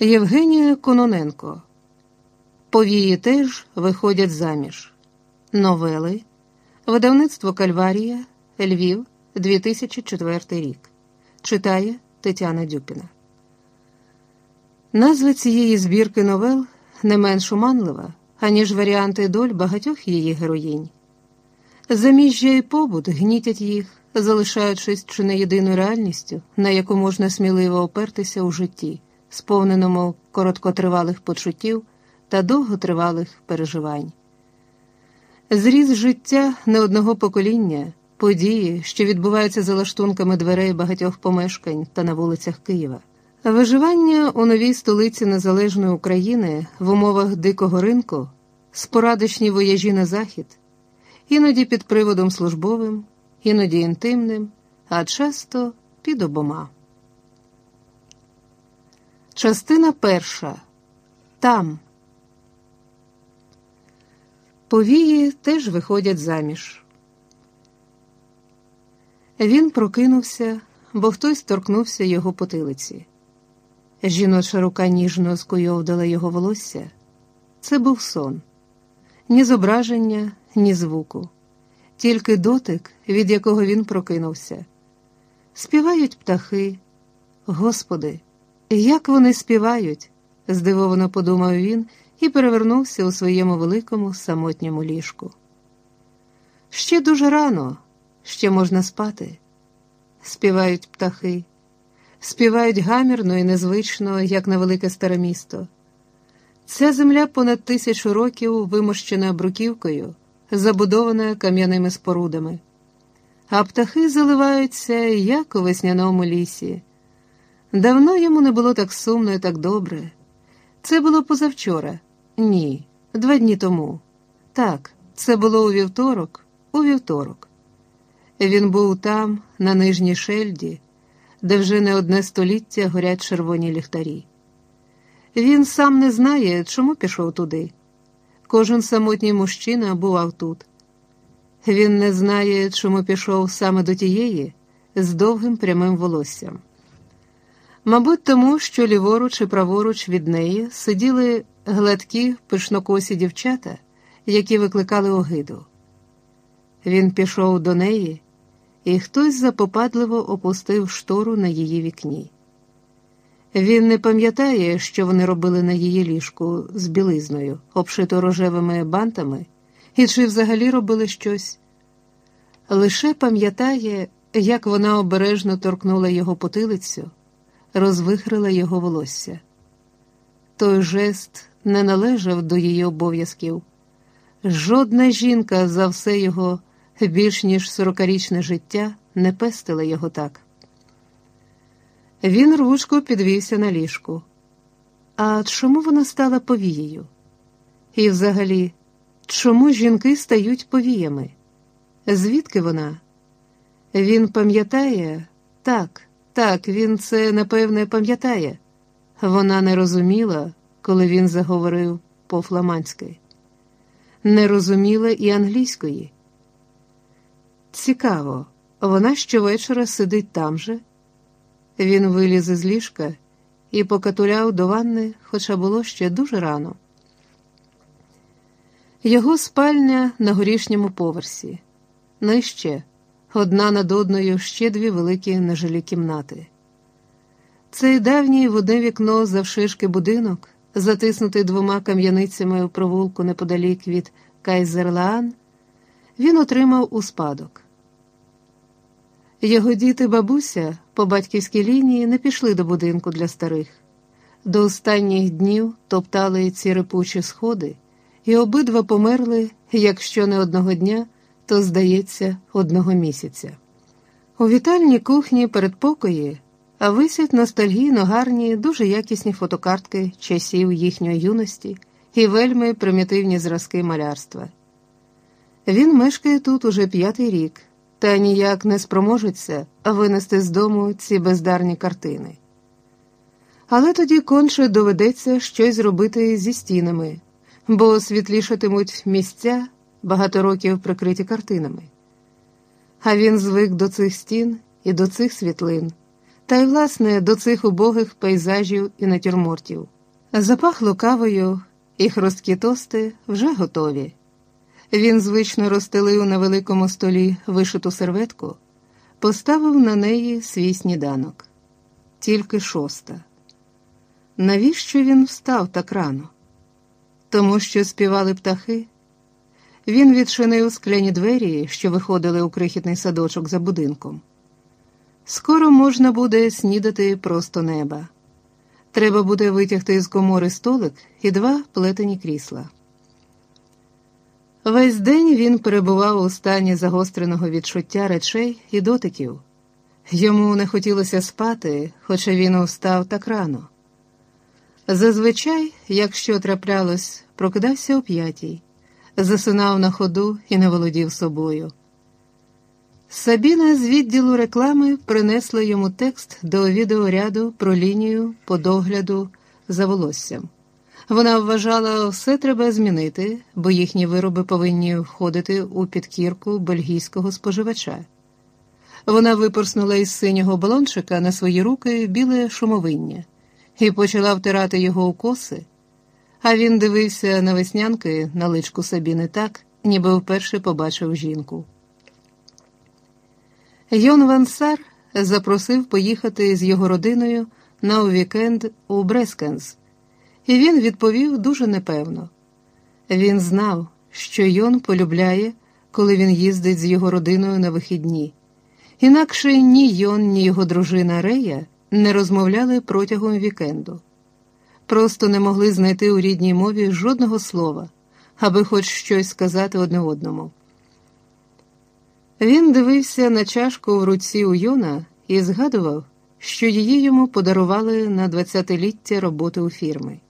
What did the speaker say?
Євгенія Кононенко. Повії теж виходять заміж. Новели. Видавництво Кальварія. Львів, 2004 рік. Читає Тетяна Дюпіна. Назва цієї збірки новел не менш уманлива, аніж варіанти доль багатьох її героїнь. Заміжжя і побут гнітять їх, залишаючись чи не єдиною реальністю, на яку можна сміливо опертися у житті, сповненому короткотривалих почуттів та довготривалих переживань. Зріз життя не одного покоління, події, що відбуваються за лаштунками дверей багатьох помешкань та на вулицях Києва. Виживання у новій столиці Незалежної України в умовах дикого ринку, спорадочні вояжі на захід, іноді під приводом службовим, іноді інтимним, а часто під обома. Частина перша. Там. Повії теж виходять заміж. Він прокинувся, бо хтось торкнувся його потилиці. Жіноча рука ніжно скуйовдала його волосся. Це був сон, ні зображення, ні звуку, тільки дотик, від якого він прокинувся. Співають птахи. Господи, як вони співають, здивовано подумав він і перевернувся у своєму великому самотньому ліжку. Ще дуже рано, ще можна спати. Співають птахи, співають гамірно і незвично, як на велике старе місто. Ця земля понад тисячу років вимощена бруківкою, забудована кам'яними спорудами, а птахи заливаються, як у весняному лісі. Давно йому не було так сумно і так добре. Це було позавчора. Ні, два дні тому. Так, це було у вівторок, у вівторок. Він був там, на нижній шельді, де вже не одне століття горять червоні ліхтарі. Він сам не знає, чому пішов туди. Кожен самотній мужчина бував тут. Він не знає, чому пішов саме до тієї з довгим прямим волоссям. Мабуть, тому що ліворуч і праворуч від неї сиділи гладкі пишнокосі дівчата, які викликали огиду. Він пішов до неї, і хтось запопадливо опустив штору на її вікні. Він не пам'ятає, що вони робили на її ліжку з білизною, обшито рожевими бантами, і чи взагалі робили щось. Лише пам'ятає, як вона обережно торкнула його потилицю, розвихрила його волосся. Той жест не належав до її обов'язків. Жодна жінка за все його більш ніж сорокарічне життя не пестила його так. Він рвучко підвівся на ліжку. А чому вона стала повією? І взагалі, чому жінки стають повіями? Звідки вона? Він пам'ятає, так, так, він це напевне пам'ятає. Вона не розуміла, коли він заговорив по-фламандськи. Не розуміла і англійської. Цікаво, вона щовечора сидить там же. Він виліз із ліжка і покатуляв до ванни, хоча було ще дуже рано. Його спальня на горішньому поверсі, нижче, одна над одною ще дві великі нежилі кімнати. Цей давній в одне вікно завшишки будинок, затиснутий двома кам'яницями у провулку неподалік від Кайзерлаан, він отримав у спадок. Його діти бабуся по батьківській лінії не пішли до будинку для старих. До останніх днів топтали ці репучі сходи, і обидва померли, якщо не одного дня, то, здається, одного місяця. У вітальній кухні передпокої висять ностальгійно гарні, дуже якісні фотокартки часів їхньої юності і вельми примітивні зразки малярства. Він мешкає тут уже п'ятий рік та ніяк не спроможеться винести з дому ці бездарні картини. Але тоді конче доведеться щось зробити зі стінами, бо світлішатимуть місця багато років прикриті картинами. А він звик до цих стін і до цих світлин, та й, власне, до цих убогих пейзажів і натюрмортів. Запахло кавою, і хрусткі тости вже готові. Він звично розстелив на великому столі вишиту серветку, поставив на неї свій сніданок. Тільки шоста. Навіщо він встав так рано? Тому що співали птахи. Він відчинив скляні двері, що виходили у крихітний садочок за будинком. Скоро можна буде снідати просто неба. Треба буде витягти з комори столик і два плетені крісла. Весь день він перебував у стані загостреного відчуття речей і дотиків. Йому не хотілося спати, хоча він устав так рано. Зазвичай, якщо траплялось, прокидався о п'ятій, засинав на ходу і не володів собою. Сабіна з відділу реклами принесла йому текст до відеоряду про лінію по догляду за волоссям. Вона вважала, все треба змінити, бо їхні вироби повинні входити у підкірку бельгійського споживача. Вона випорснула із синього балончика на свої руки біле шумовиння і почала втирати його у коси, а він дивився на веснянки на личку Сабіни так, ніби вперше побачив жінку. Йон Вансар запросив поїхати з його родиною на вікенд у Брескенс, і він відповів дуже непевно. Він знав, що Йон полюбляє, коли він їздить з його родиною на вихідні. Інакше ні Йон, ні його дружина Рея не розмовляли протягом вікенду. Просто не могли знайти у рідній мові жодного слова, аби хоч щось сказати одне одному. Він дивився на чашку в руці у Йона і згадував, що її йому подарували на 20-ліття роботи у фірми.